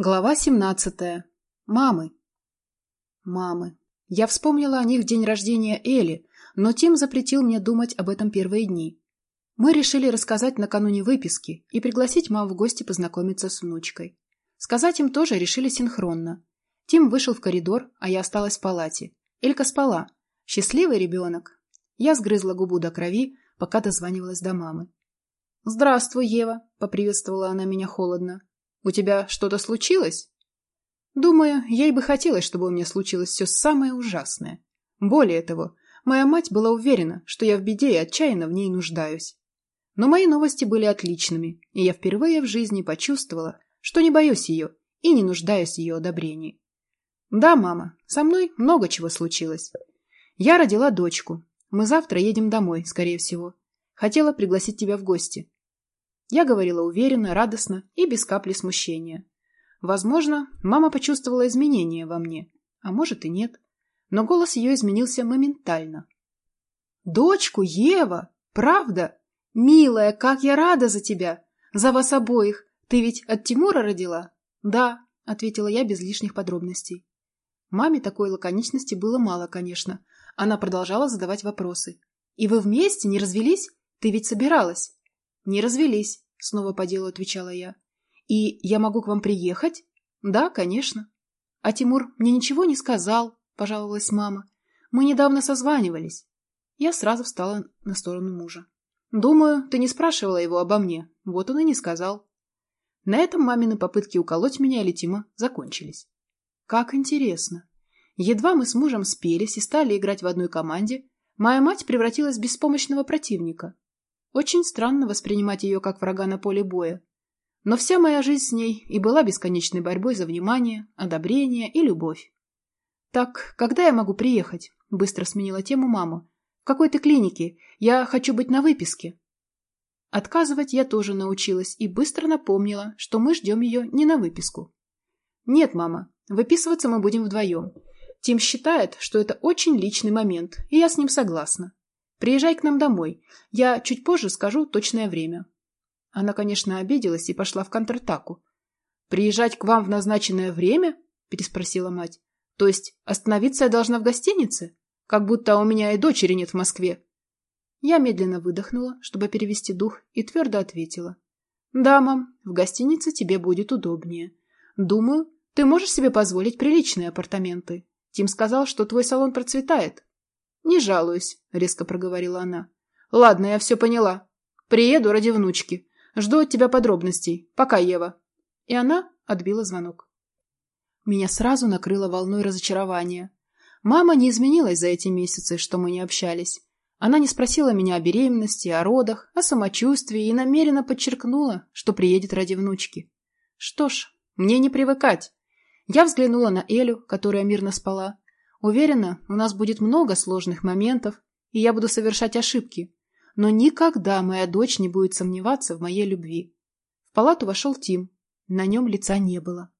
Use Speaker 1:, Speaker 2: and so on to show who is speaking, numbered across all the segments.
Speaker 1: Глава 17. Мамы. Мамы. Я вспомнила о них в день рождения Эли, но Тим запретил мне думать об этом первые дни. Мы решили рассказать накануне выписки и пригласить мам в гости познакомиться с внучкой. Сказать им тоже решили синхронно. Тим вышел в коридор, а я осталась в палате. Элька спала. Счастливый ребенок. Я сгрызла губу до крови, пока дозванивалась до мамы. «Здравствуй, Ева», — поприветствовала она меня холодно. У тебя что-то случилось? Думаю, ей бы хотелось, чтобы у меня случилось все самое ужасное. Более того, моя мать была уверена, что я в беде и отчаянно в ней нуждаюсь. Но мои новости были отличными, и я впервые в жизни почувствовала, что не боюсь ее и не нуждаюсь в ее одобрении. Да, мама, со мной много чего случилось. Я родила дочку. Мы завтра едем домой, скорее всего. Хотела пригласить тебя в гости. Я говорила уверенно, радостно и без капли смущения. Возможно, мама почувствовала изменения во мне, а может и нет. Но голос ее изменился моментально. «Дочку, Ева! Правда? Милая, как я рада за тебя! За вас обоих! Ты ведь от Тимура родила?» «Да», — ответила я без лишних подробностей. Маме такой лаконичности было мало, конечно. Она продолжала задавать вопросы. «И вы вместе не развелись? Ты ведь собиралась?» «Не развелись», — снова по делу отвечала я. «И я могу к вам приехать?» «Да, конечно». «А Тимур мне ничего не сказал», — пожаловалась мама. «Мы недавно созванивались». Я сразу встала на сторону мужа. «Думаю, ты не спрашивала его обо мне. Вот он и не сказал». На этом мамины попытки уколоть меня или Тима закончились. Как интересно. Едва мы с мужем спелись и стали играть в одной команде, моя мать превратилась в беспомощного противника. Очень странно воспринимать ее как врага на поле боя. Но вся моя жизнь с ней и была бесконечной борьбой за внимание, одобрение и любовь. «Так, когда я могу приехать?» – быстро сменила тему мама. «В какой то клинике? Я хочу быть на выписке». Отказывать я тоже научилась и быстро напомнила, что мы ждем ее не на выписку. «Нет, мама, выписываться мы будем вдвоем. Тим считает, что это очень личный момент, и я с ним согласна. Приезжай к нам домой. Я чуть позже скажу точное время». Она, конечно, обиделась и пошла в контратаку. «Приезжать к вам в назначенное время?» – переспросила мать. «То есть остановиться я должна в гостинице? Как будто у меня и дочери нет в Москве». Я медленно выдохнула, чтобы перевести дух, и твердо ответила. «Да, мам, в гостинице тебе будет удобнее. Думаю, ты можешь себе позволить приличные апартаменты. Тим сказал, что твой салон процветает. «Не жалуюсь», — резко проговорила она. «Ладно, я все поняла. Приеду ради внучки. Жду от тебя подробностей. Пока, Ева». И она отбила звонок. Меня сразу накрыло волной разочарования. Мама не изменилась за эти месяцы, что мы не общались. Она не спросила меня о беременности, о родах, о самочувствии и намеренно подчеркнула, что приедет ради внучки. Что ж, мне не привыкать. Я взглянула на Элю, которая мирно спала, Уверена, у нас будет много сложных моментов, и я буду совершать ошибки. Но никогда моя дочь не будет сомневаться в моей любви. В палату вошел Тим. На нем лица не было.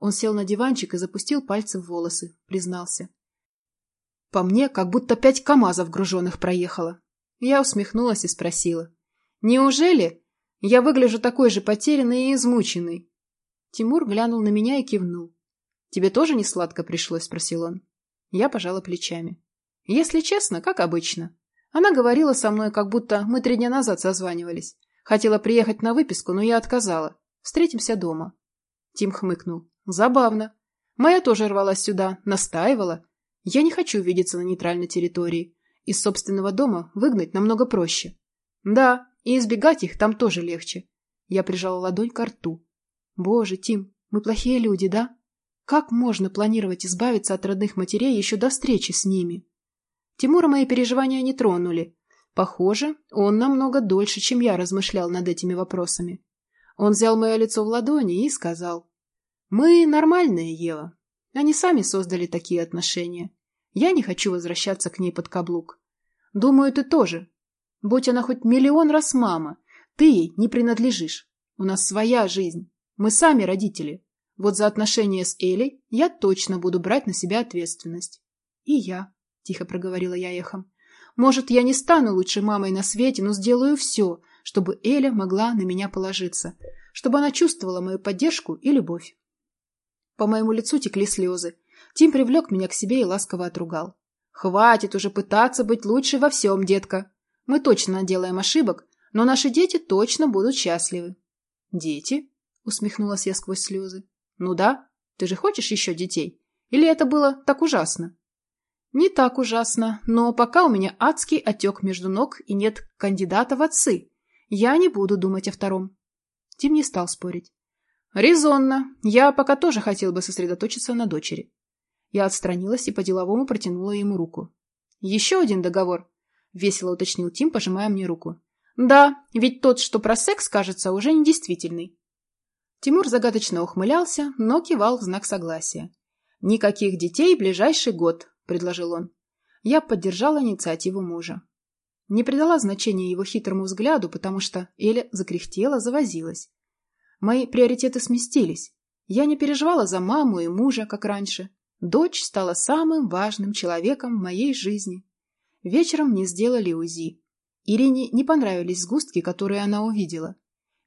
Speaker 1: Он сел на диванчик и запустил пальцы в волосы, признался. По мне, как будто пять КАМАЗов груженных проехало. Я усмехнулась и спросила. «Неужели? Я выгляжу такой же потерянный и измученный?» Тимур глянул на меня и кивнул. «Тебе тоже не сладко пришлось?» – спросил он. Я пожала плечами. Если честно, как обычно. Она говорила со мной, как будто мы три дня назад созванивались. Хотела приехать на выписку, но я отказала. Встретимся дома. Тим хмыкнул. Забавно. Моя тоже рвалась сюда, настаивала. Я не хочу видеться на нейтральной территории. Из собственного дома выгнать намного проще. Да, и избегать их там тоже легче. Я прижала ладонь к рту. Боже, Тим, мы плохие люди, да? Как можно планировать избавиться от родных матерей еще до встречи с ними? Тимура мои переживания не тронули. Похоже, он намного дольше, чем я размышлял над этими вопросами. Он взял мое лицо в ладони и сказал. «Мы нормальные, Ева. Они сами создали такие отношения. Я не хочу возвращаться к ней под каблук. Думаю, ты тоже. Будь она хоть миллион раз мама, ты ей не принадлежишь. У нас своя жизнь. Мы сами родители. Вот за отношения с Элей я точно буду брать на себя ответственность. И я, тихо проговорила я эхом. Может, я не стану лучшей мамой на свете, но сделаю все, чтобы Эля могла на меня положиться, чтобы она чувствовала мою поддержку и любовь. По моему лицу текли слезы. Тим привлек меня к себе и ласково отругал. «Хватит уже пытаться быть лучше во всем, детка. Мы точно наделаем ошибок, но наши дети точно будут счастливы». «Дети?» — усмехнулась я сквозь слезы. «Ну да. Ты же хочешь еще детей? Или это было так ужасно?» «Не так ужасно, но пока у меня адский отек между ног и нет кандидата в отцы. Я не буду думать о втором». Тим не стал спорить. «Резонно. Я пока тоже хотел бы сосредоточиться на дочери». Я отстранилась и по-деловому протянула ему руку. «Еще один договор?» — весело уточнил Тим, пожимая мне руку. «Да, ведь тот, что про секс, кажется, уже недействительный». Тимур загадочно ухмылялся, но кивал в знак согласия. «Никаких детей ближайший год», — предложил он. Я поддержала инициативу мужа. Не придала значения его хитрому взгляду, потому что Эля закряхтела, завозилась. Мои приоритеты сместились. Я не переживала за маму и мужа, как раньше. Дочь стала самым важным человеком в моей жизни. Вечером мне сделали УЗИ. Ирине не понравились сгустки, которые она увидела.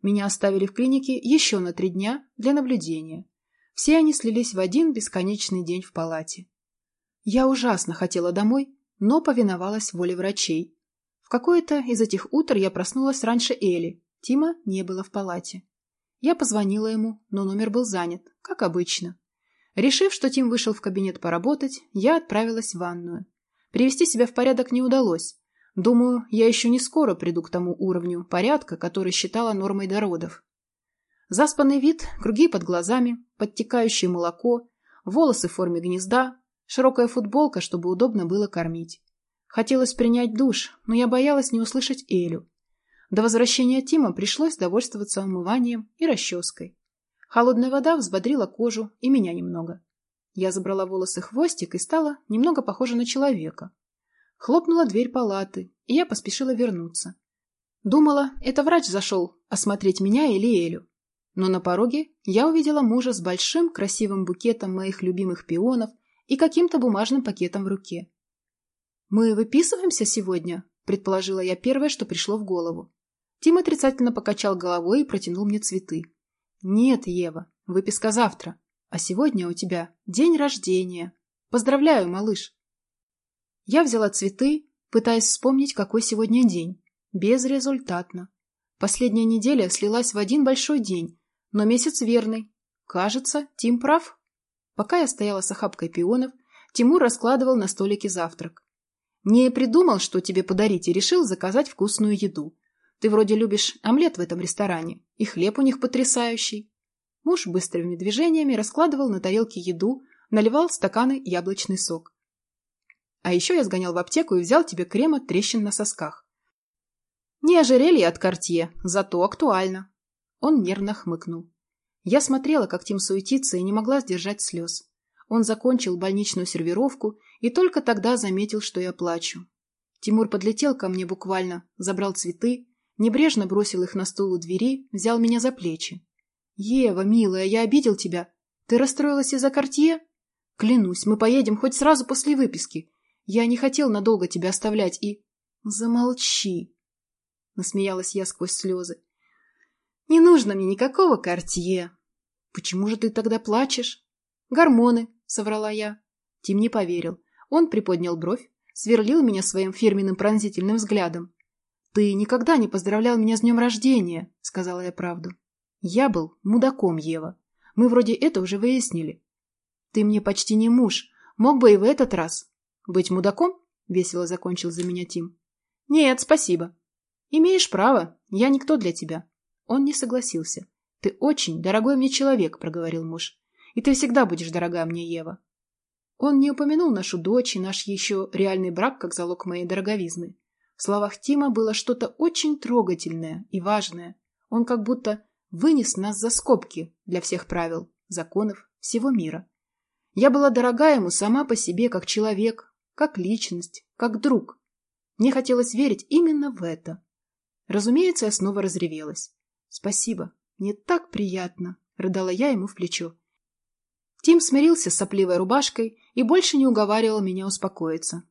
Speaker 1: Меня оставили в клинике еще на три дня для наблюдения. Все они слились в один бесконечный день в палате. Я ужасно хотела домой, но повиновалась воле врачей. В какое-то из этих утр я проснулась раньше Эли. Тима не было в палате. Я позвонила ему, но номер был занят, как обычно. Решив, что Тим вышел в кабинет поработать, я отправилась в ванную. Привести себя в порядок не удалось. Думаю, я еще не скоро приду к тому уровню порядка, который считала нормой до родов. Заспанный вид, круги под глазами, подтекающее молоко, волосы в форме гнезда, широкая футболка, чтобы удобно было кормить. Хотелось принять душ, но я боялась не услышать Элю. До возвращения Тима пришлось довольствоваться умыванием и расческой. Холодная вода взбодрила кожу и меня немного. Я забрала волосы хвостик и стала немного похожа на человека. Хлопнула дверь палаты, и я поспешила вернуться. Думала, это врач зашел осмотреть меня или Элю. Но на пороге я увидела мужа с большим красивым букетом моих любимых пионов и каким-то бумажным пакетом в руке. «Мы выписываемся сегодня?» – предположила я первое, что пришло в голову. Тим отрицательно покачал головой и протянул мне цветы. «Нет, Ева, выписка завтра. А сегодня у тебя день рождения. Поздравляю, малыш!» Я взяла цветы, пытаясь вспомнить, какой сегодня день. Безрезультатно. Последняя неделя слилась в один большой день, но месяц верный. Кажется, Тим прав. Пока я стояла с охапкой пионов, Тимур раскладывал на столике завтрак. «Не придумал, что тебе подарить, и решил заказать вкусную еду. Ты вроде любишь омлет в этом ресторане, и хлеб у них потрясающий. Муж быстрыми движениями раскладывал на тарелке еду, наливал стаканы яблочный сок. А еще я сгонял в аптеку и взял тебе крем от трещин на сосках. Не ожерелье от Кортье, зато актуально. Он нервно хмыкнул. Я смотрела, как Тим суетится, и не могла сдержать слез. Он закончил больничную сервировку и только тогда заметил, что я плачу. Тимур подлетел ко мне буквально, забрал цветы, Небрежно бросил их на стул у двери, взял меня за плечи. «Ева, милая, я обидел тебя. Ты расстроилась из-за кортье? Клянусь, мы поедем хоть сразу после выписки. Я не хотел надолго тебя оставлять и...» «Замолчи!» — насмеялась я сквозь слезы. «Не нужно мне никакого кортье!» «Почему же ты тогда плачешь?» «Гормоны», — соврала я. Тим не поверил. Он приподнял бровь, сверлил меня своим фирменным пронзительным взглядом. «Ты никогда не поздравлял меня с днем рождения», — сказала я правду. «Я был мудаком, Ева. Мы вроде это уже выяснили». «Ты мне почти не муж. Мог бы и в этот раз». «Быть мудаком?» — весело закончил за меня Тим. «Нет, спасибо». «Имеешь право. Я никто для тебя». Он не согласился. «Ты очень дорогой мне человек», — проговорил муж. «И ты всегда будешь дорога мне, Ева». Он не упомянул нашу дочь и наш еще реальный брак как залог моей дороговизны. В словах Тима было что-то очень трогательное и важное. Он как будто вынес нас за скобки для всех правил, законов всего мира. Я была дорога ему сама по себе как человек, как личность, как друг. Мне хотелось верить именно в это. Разумеется, я снова разревелась. «Спасибо, мне так приятно», — рыдала я ему в плечо. Тим смирился с сопливой рубашкой и больше не уговаривал меня успокоиться.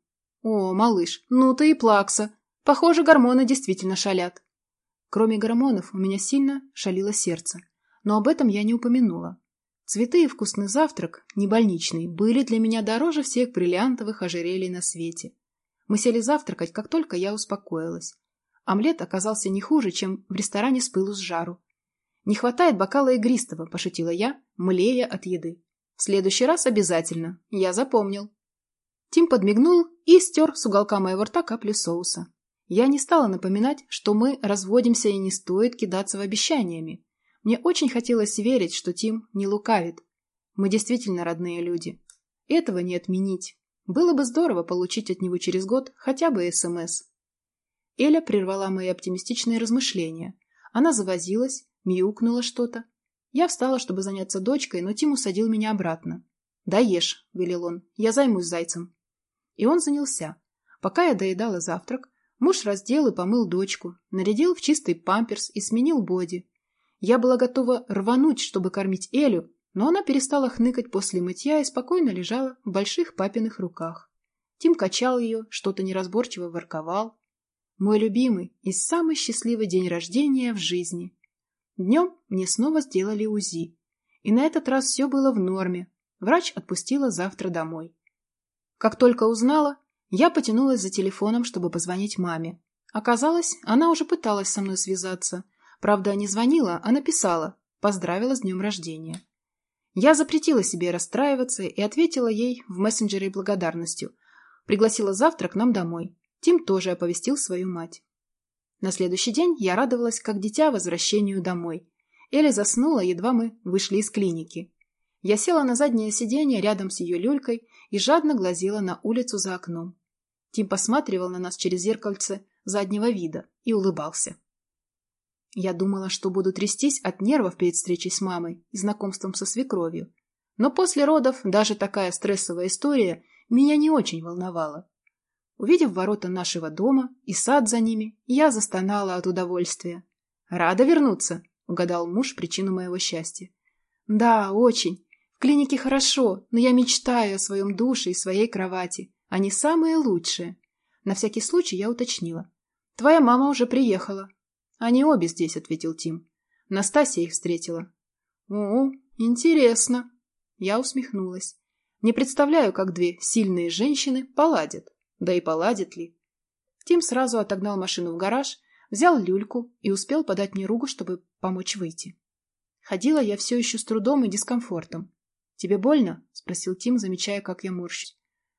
Speaker 1: «О, малыш, ну ты и плакса. Похоже, гормоны действительно шалят». Кроме гормонов, у меня сильно шалило сердце. Но об этом я не упомянула. Цветы и вкусный завтрак, не больничный, были для меня дороже всех бриллиантовых ожерелий на свете. Мы сели завтракать, как только я успокоилась. Омлет оказался не хуже, чем в ресторане с пылу с жару. «Не хватает бокала игристого», – пошутила я, млея от еды. «В следующий раз обязательно. Я запомнил». Тим подмигнул и стер с уголка моего рта каплю соуса. Я не стала напоминать, что мы разводимся и не стоит кидаться в обещаниями. Мне очень хотелось верить, что Тим не лукавит. Мы действительно родные люди. Этого не отменить. Было бы здорово получить от него через год хотя бы СМС. Эля прервала мои оптимистичные размышления. Она завозилась, мяукнула что-то. Я встала, чтобы заняться дочкой, но Тим усадил меня обратно. «Да ешь», — велел он, — «я займусь зайцем». И он занялся. Пока я доедала завтрак, муж раздел и помыл дочку, нарядил в чистый памперс и сменил боди. Я была готова рвануть, чтобы кормить Элю, но она перестала хныкать после мытья и спокойно лежала в больших папиных руках. Тим качал ее, что-то неразборчиво ворковал. Мой любимый и самый счастливый день рождения в жизни. Днем мне снова сделали УЗИ. И на этот раз все было в норме. Врач отпустила завтра домой. Как только узнала, я потянулась за телефоном, чтобы позвонить маме. Оказалось, она уже пыталась со мной связаться – Правда, не звонила, а написала, поздравила с днем рождения. Я запретила себе расстраиваться и ответила ей в мессенджере благодарностью. Пригласила завтра к нам домой. Тим тоже оповестил свою мать. На следующий день я радовалась, как дитя, возвращению домой. Эля заснула, едва мы вышли из клиники. Я села на заднее сиденье рядом с ее люлькой и жадно глазела на улицу за окном. Тим посматривал на нас через зеркальце заднего вида и улыбался. Я думала, что буду трястись от нервов перед встречей с мамой и знакомством со свекровью. Но после родов даже такая стрессовая история меня не очень волновала. Увидев ворота нашего дома и сад за ними, я застонала от удовольствия. «Рада вернуться», — угадал муж причину моего счастья. «Да, очень. В клинике хорошо, но я мечтаю о своем душе и своей кровати. Они самые лучшие». На всякий случай я уточнила. «Твоя мама уже приехала. «Они обе здесь», — ответил Тим. Настасья их встретила. «О, интересно». Я усмехнулась. Не представляю, как две сильные женщины поладят. Да и поладят ли. Тим сразу отогнал машину в гараж, взял люльку и успел подать мне руку, чтобы помочь выйти. Ходила я все еще с трудом и дискомфортом. «Тебе больно?» — спросил Тим, замечая, как я морщусь.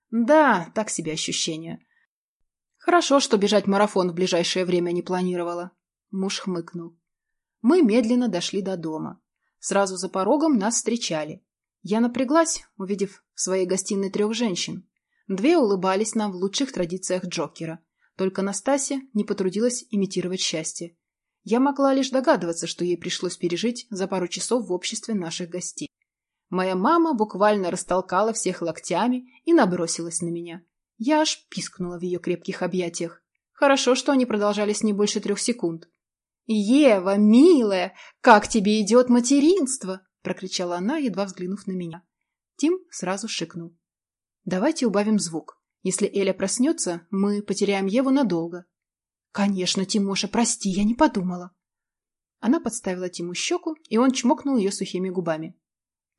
Speaker 1: «Да, так себе ощущение. Хорошо, что бежать марафон в ближайшее время не планировала. Муж хмыкнул. Мы медленно дошли до дома. Сразу за порогом нас встречали. Я напряглась, увидев в своей гостиной трех женщин. Две улыбались нам в лучших традициях Джокера. Только Настасья не потрудилась имитировать счастье. Я могла лишь догадываться, что ей пришлось пережить за пару часов в обществе наших гостей. Моя мама буквально растолкала всех локтями и набросилась на меня. Я аж пискнула в ее крепких объятиях. Хорошо, что они продолжались не больше трех секунд. «Ева, милая, как тебе идет материнство?» – прокричала она, едва взглянув на меня. Тим сразу шикнул. «Давайте убавим звук. Если Эля проснется, мы потеряем Еву надолго». «Конечно, Тимоша, прости, я не подумала». Она подставила Тиму щеку, и он чмокнул ее сухими губами.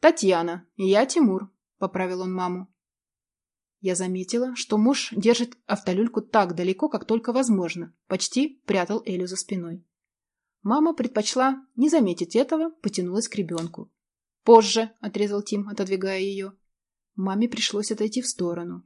Speaker 1: «Татьяна, я Тимур», — поправил он маму. Я заметила, что муж держит автолюльку так далеко, как только возможно, почти прятал Элю за спиной. Мама предпочла не заметить этого, потянулась к ребенку. «Позже», — отрезал Тим, отодвигая ее. Маме пришлось отойти в сторону.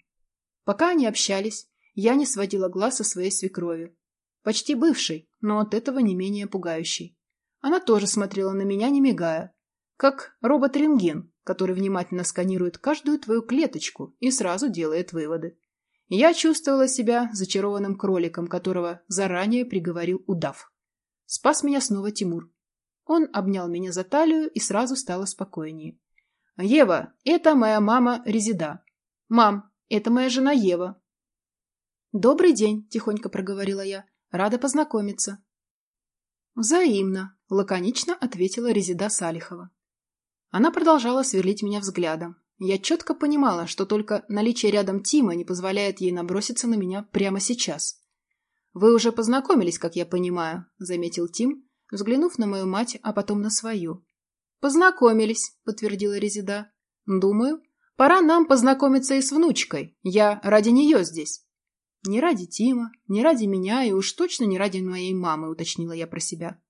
Speaker 1: Пока они общались, я не сводила глаз со своей свекрови. Почти бывшей, но от этого не менее пугающей. Она тоже смотрела на меня, не мигая. Как робот-рентген, который внимательно сканирует каждую твою клеточку и сразу делает выводы. Я чувствовала себя зачарованным кроликом, которого заранее приговорил удав. Спас меня снова Тимур. Он обнял меня за талию и сразу стало спокойнее. «Ева, это моя мама Резида. Мам, это моя жена Ева». «Добрый день», — тихонько проговорила я. «Рада познакомиться». «Взаимно», — лаконично ответила Резида Салихова. Она продолжала сверлить меня взглядом. Я четко понимала, что только наличие рядом Тима не позволяет ей наброситься на меня прямо сейчас. «Вы уже познакомились, как я понимаю», — заметил Тим, взглянув на мою мать, а потом на свою. Познакомились, подтвердила Резида. Думаю, пора нам познакомиться и с внучкой. Я ради нее здесь. Не ради Тима, не ради меня и уж точно не ради моей мамы, уточнила я про себя.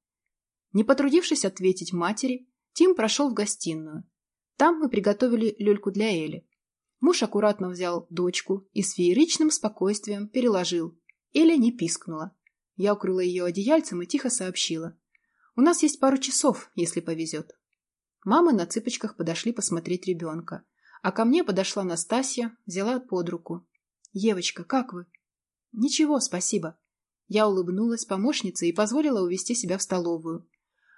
Speaker 1: Не потрудившись ответить матери, Тим прошел в гостиную. Там мы приготовили люльку для Эли. Муж аккуратно взял дочку и с фееричным спокойствием переложил. Эля не пискнула. Я укрыла ее одеяльцем и тихо сообщила. «У нас есть пару часов, если повезет». Мамы на цыпочках подошли посмотреть ребенка. А ко мне подошла Настасья, взяла под руку. «Евочка, как вы?» «Ничего, спасибо». Я улыбнулась помощнице и позволила увести себя в столовую.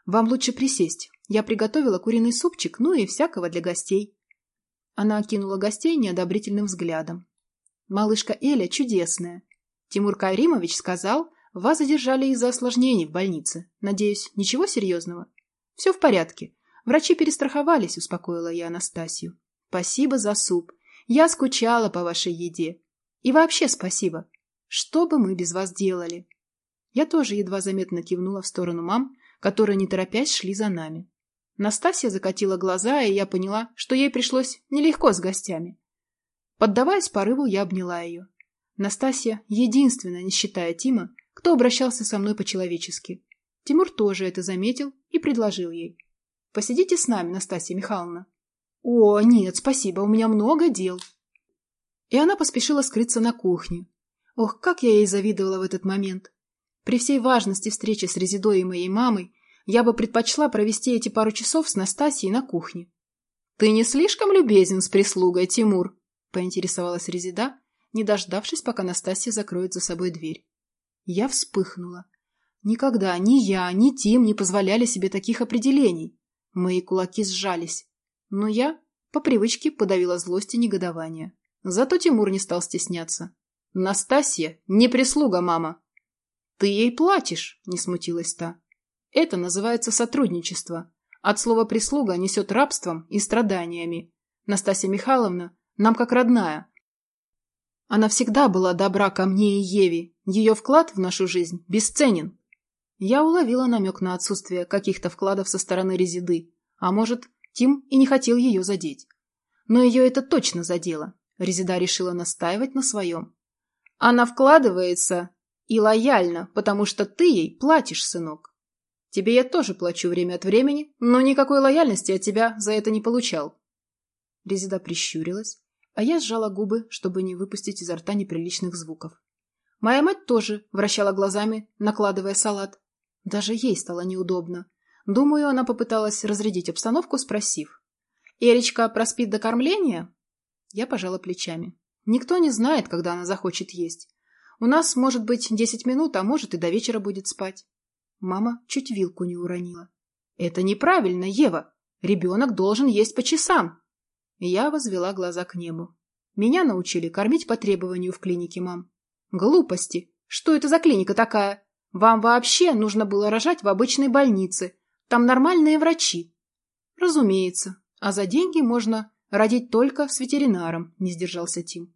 Speaker 1: «Вам лучше присесть. Я приготовила куриный супчик, ну и всякого для гостей». Она окинула гостей неодобрительным взглядом. «Малышка Эля чудесная. Тимур Каримович сказал, вас задержали из-за осложнений в больнице. Надеюсь, ничего серьезного?» «Все в порядке. Врачи перестраховались», — успокоила я Анастасию. «Спасибо за суп. Я скучала по вашей еде. И вообще спасибо. Что бы мы без вас делали?» Я тоже едва заметно кивнула в сторону мам, которые, не торопясь, шли за нами. Настасья закатила глаза, и я поняла, что ей пришлось нелегко с гостями. Поддаваясь порыву, я обняла ее. Настасья — единственная, не считая Тима, кто обращался со мной по-человечески. Тимур тоже это заметил и предложил ей. «Посидите с нами, Настасья Михайловна». «О, нет, спасибо, у меня много дел». И она поспешила скрыться на кухню. Ох, как я ей завидовала в этот момент. При всей важности встречи с Резидой и моей мамой я бы предпочла провести эти пару часов с Настасьей на кухне. — Ты не слишком любезен с прислугой, Тимур? — поинтересовалась Резида, не дождавшись, пока Настасья закроет за собой дверь. Я вспыхнула. Никогда ни я, ни Тим не позволяли себе таких определений. Мои кулаки сжались. Но я, по привычке, подавила злость и негодование. Зато Тимур не стал стесняться. «Настасья не прислуга, мама!» «Ты ей платишь», — не смутилась та. «Это называется сотрудничество. От слова «прислуга» несет рабством и страданиями. Настасья Михайловна нам как родная. Она всегда была добра ко мне и Еве. Ее вклад в нашу жизнь бесценен». Я уловила намек на отсутствие каких-то вкладов со стороны Резиды. А может, Тим и не хотел ее задеть. Но ее это точно задело. Резида решила настаивать на своем. Она вкладывается и лояльно, потому что ты ей платишь, сынок. Тебе я тоже плачу время от времени, но никакой лояльности от тебя за это не получал. Резида прищурилась, а я сжала губы, чтобы не выпустить изо рта неприличных звуков. Моя мать тоже вращала глазами, накладывая салат. Даже ей стало неудобно. Думаю, она попыталась разрядить обстановку, спросив. «Эричка проспит до кормления?» Я пожала плечами. Никто не знает, когда она захочет есть. У нас, может быть, десять минут, а может и до вечера будет спать. Мама чуть вилку не уронила. Это неправильно, Ева. Ребенок должен есть по часам. Я возвела глаза к небу. Меня научили кормить по требованию в клинике, мам. Глупости. Что это за клиника такая? Вам вообще нужно было рожать в обычной больнице. Там нормальные врачи. Разумеется. А за деньги можно родить только с ветеринаром, не сдержался Тим.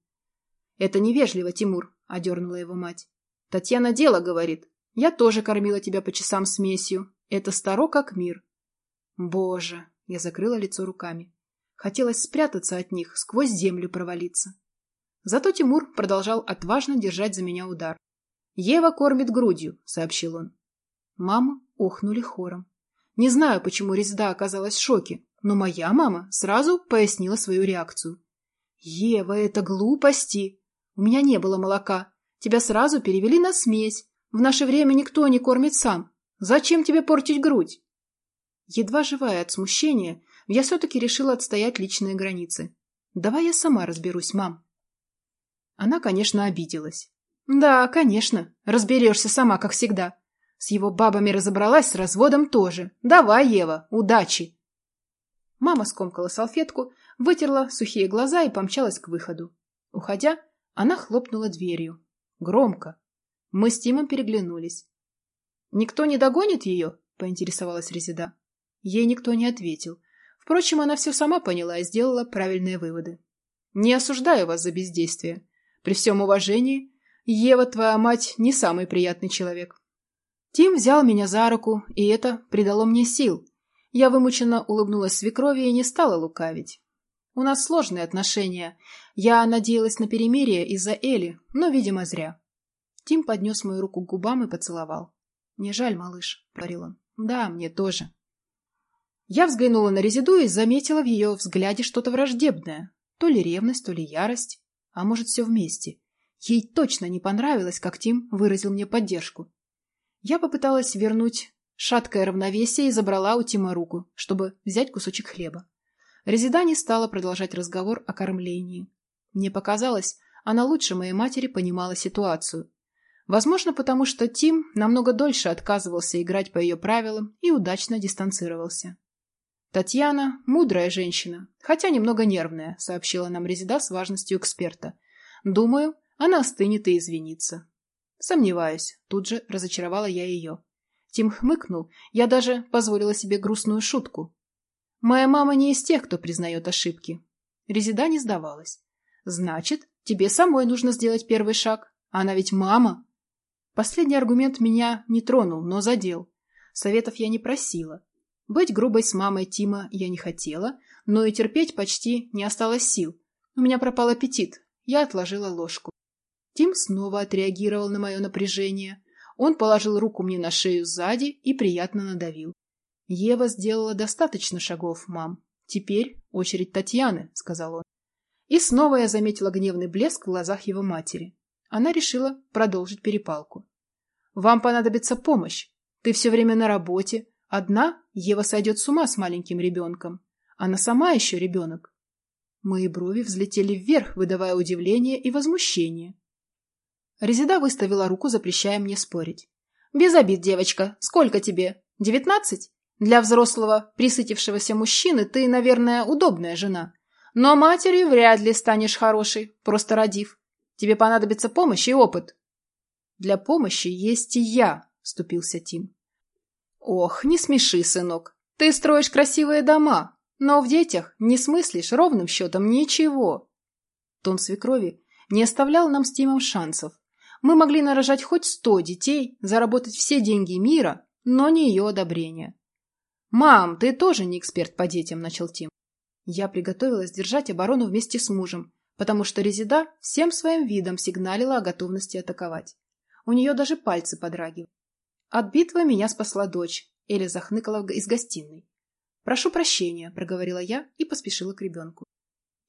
Speaker 1: Это невежливо, Тимур. — одернула его мать. «Татьяна дело говорит. Я тоже кормила тебя по часам смесью. Это старо как мир». «Боже!» — я закрыла лицо руками. Хотелось спрятаться от них, сквозь землю провалиться. Зато Тимур продолжал отважно держать за меня удар. «Ева кормит грудью», — сообщил он. Мама охнули хором. Не знаю, почему Резда оказалась в шоке, но моя мама сразу пояснила свою реакцию. «Ева, это глупости!» У меня не было молока. Тебя сразу перевели на смесь. В наше время никто не кормит сам. Зачем тебе портить грудь? Едва живая от смущения, я все-таки решила отстоять личные границы. Давай я сама разберусь, мам. Она, конечно, обиделась. Да, конечно, разберешься сама, как всегда. С его бабами разобралась, с разводом тоже. Давай, Ева, удачи. Мама скомкала салфетку, вытерла сухие глаза и помчалась к выходу. Уходя, она хлопнула дверью. Громко. Мы с Тимом переглянулись. «Никто не догонит ее?» — поинтересовалась Резида. Ей никто не ответил. Впрочем, она все сама поняла и сделала правильные выводы. «Не осуждаю вас за бездействие. При всем уважении, Ева, твоя мать, не самый приятный человек». Тим взял меня за руку, и это придало мне сил. Я вымученно улыбнулась свекрови и не стала лукавить. У нас сложные отношения. Я надеялась на перемирие из-за Эли, но, видимо, зря. Тим поднес мою руку к губам и поцеловал. «Не жаль, малыш», — говорил он. «Да, мне тоже». Я взглянула на Резиду и заметила в ее взгляде что-то враждебное. То ли ревность, то ли ярость. А может, все вместе. Ей точно не понравилось, как Тим выразил мне поддержку. Я попыталась вернуть шаткое равновесие и забрала у Тима руку, чтобы взять кусочек хлеба. Резида не стала продолжать разговор о кормлении. Мне показалось, она лучше моей матери понимала ситуацию. Возможно, потому что Тим намного дольше отказывался играть по ее правилам и удачно дистанцировался. «Татьяна – мудрая женщина, хотя немного нервная», – сообщила нам Резида с важностью эксперта. «Думаю, она остынет и извинится». «Сомневаюсь», – тут же разочаровала я ее. Тим хмыкнул, я даже позволила себе грустную шутку. «Моя мама не из тех, кто признает ошибки». Резида не сдавалась. «Значит, тебе самой нужно сделать первый шаг. Она ведь мама». Последний аргумент меня не тронул, но задел. Советов я не просила. Быть грубой с мамой Тима я не хотела, но и терпеть почти не осталось сил. У меня пропал аппетит. Я отложила ложку. Тим снова отреагировал на мое напряжение. Он положил руку мне на шею сзади и приятно надавил. «Ева сделала достаточно шагов, мам. Теперь очередь Татьяны», — сказал он. И снова я заметила гневный блеск в глазах его матери. Она решила продолжить перепалку. Вам понадобится помощь. Ты все время на работе. Одна Ева сойдет с ума с маленьким ребенком. Она сама еще ребенок. Мои брови взлетели вверх, выдавая удивление и возмущение. Резида выставила руку, запрещая мне спорить. «Без обид, девочка. Сколько тебе? Девятнадцать? Для взрослого, присытившегося мужчины ты, наверное, удобная жена. Но матери вряд ли станешь хорошей, просто родив. Тебе понадобится помощь и опыт. Для помощи есть и я, вступился Тим. Ох, не смеши, сынок. Ты строишь красивые дома, но в детях не смыслишь ровным счетом ничего. Тон свекрови не оставлял нам с Тимом шансов. Мы могли нарожать хоть сто детей, заработать все деньги мира, но не ее одобрение. «Мам, ты тоже не эксперт по детям», – начал Тим. Я приготовилась держать оборону вместе с мужем, потому что Резида всем своим видом сигналила о готовности атаковать. У нее даже пальцы подрагивали. От битвы меня спасла дочь. Эля захныкала из гостиной. «Прошу прощения», — проговорила я и поспешила к ребенку.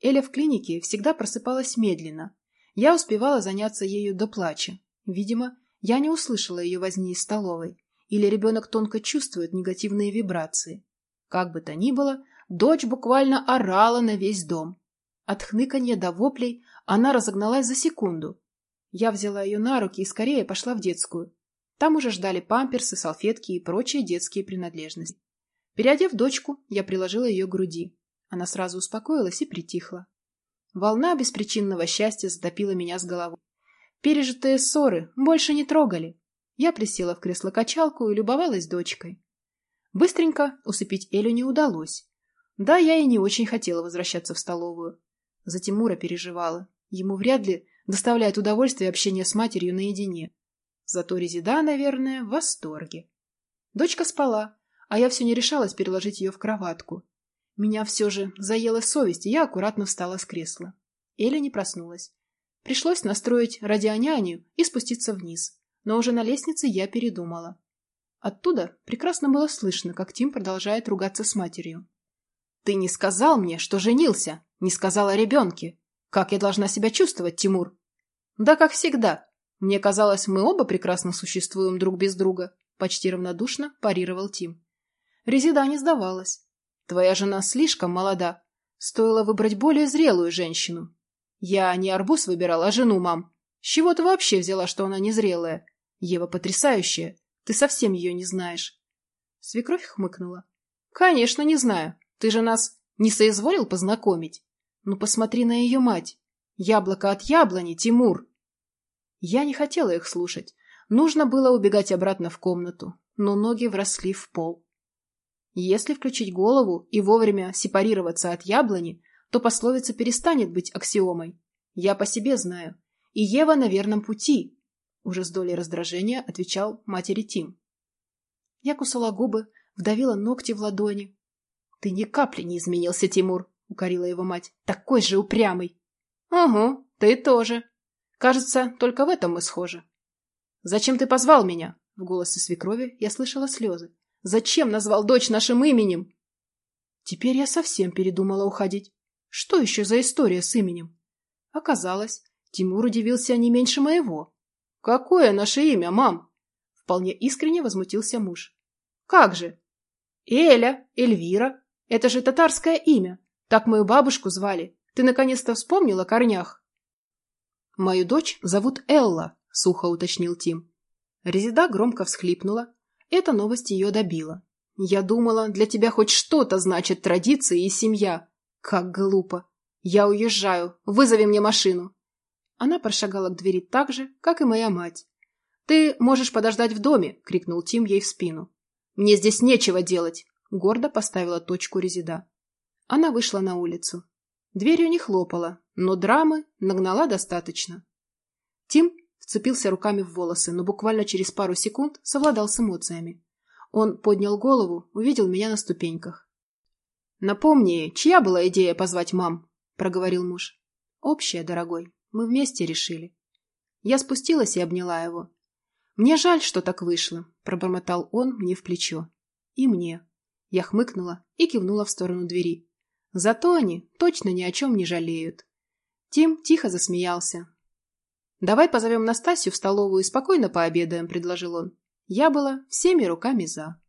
Speaker 1: Эля в клинике всегда просыпалась медленно. Я успевала заняться ею до плача. Видимо, я не услышала ее возни из столовой. Или ребенок тонко чувствует негативные вибрации. Как бы то ни было, дочь буквально орала на весь дом. От хныканья до воплей она разогналась за секунду. Я взяла ее на руки и скорее пошла в детскую. Там уже ждали памперсы, салфетки и прочие детские принадлежности. Переодев дочку, я приложила ее к груди. Она сразу успокоилась и притихла. Волна беспричинного счастья затопила меня с головой. Пережитые ссоры больше не трогали. Я присела в кресло-качалку и любовалась дочкой. Быстренько усыпить Элю не удалось. Да, я и не очень хотела возвращаться в столовую. За Тимура переживала. Ему вряд ли доставляет удовольствие общение с матерью наедине. Зато Резида, наверное, в восторге. Дочка спала, а я все не решалась переложить ее в кроватку. Меня все же заела совесть, и я аккуратно встала с кресла. Эля не проснулась. Пришлось настроить радионяню и спуститься вниз. Но уже на лестнице я передумала. Оттуда прекрасно было слышно, как Тим продолжает ругаться с матерью. «Ты не сказал мне, что женился!» Не сказала о ребенке. Как я должна себя чувствовать, Тимур? Да, как всегда. Мне казалось, мы оба прекрасно существуем друг без друга. Почти равнодушно парировал Тим. Резида не сдавалась. Твоя жена слишком молода. Стоило выбрать более зрелую женщину. Я не арбуз выбирал, а жену, мам. С чего ты вообще взяла, что она незрелая? Ева потрясающая. Ты совсем ее не знаешь. Свекровь хмыкнула. Конечно, не знаю. Ты же нас не соизволил познакомить. Ну посмотри на ее мать. Яблоко от яблони, Тимур. Я не хотела их слушать. Нужно было убегать обратно в комнату, но ноги вросли в пол. Если включить голову и вовремя сепарироваться от яблони, то пословица перестанет быть аксиомой. Я по себе знаю. И Ева на верном пути. Уже с долей раздражения отвечал матери Тим. Я кусала губы, вдавила ногти в ладони. «Ты ни капли не изменился, Тимур», — укорила его мать. «Такой же упрямый». «Угу, ты тоже. Кажется, только в этом мы схожи». «Зачем ты позвал меня?» В голосе свекрови я слышала слезы. «Зачем назвал дочь нашим именем?» Теперь я совсем передумала уходить. Что еще за история с именем? Оказалось, Тимур удивился не меньше моего. «Какое наше имя, мам?» Вполне искренне возмутился муж. «Как же? Эля, Эльвира. Это же татарское имя. Так мою бабушку звали. Ты наконец-то вспомнил о корнях?» «Мою дочь зовут Элла», — сухо уточнил Тим. Резида громко всхлипнула. Эта новость ее добила. «Я думала, для тебя хоть что-то значит традиции и семья. Как глупо. Я уезжаю. Вызови мне машину». Она прошагала к двери так же, как и моя мать. «Ты можешь подождать в доме!» — крикнул Тим ей в спину. «Мне здесь нечего делать!» — гордо поставила точку резида. Она вышла на улицу. Дверью не хлопала, но драмы нагнала достаточно. Тим вцепился руками в волосы, но буквально через пару секунд совладал с эмоциями. Он поднял голову, увидел меня на ступеньках. «Напомни, чья была идея позвать мам?» – проговорил муж. «Общая, дорогой. Мы вместе решили». Я спустилась и обняла его. «Мне жаль, что так вышло», – пробормотал он мне в плечо. «И мне». Я хмыкнула и кивнула в сторону двери. Зато они точно ни о чем не жалеют. Тим тихо засмеялся. «Давай позовем Настасью в столовую и спокойно пообедаем», – предложил он. Я была всеми руками за.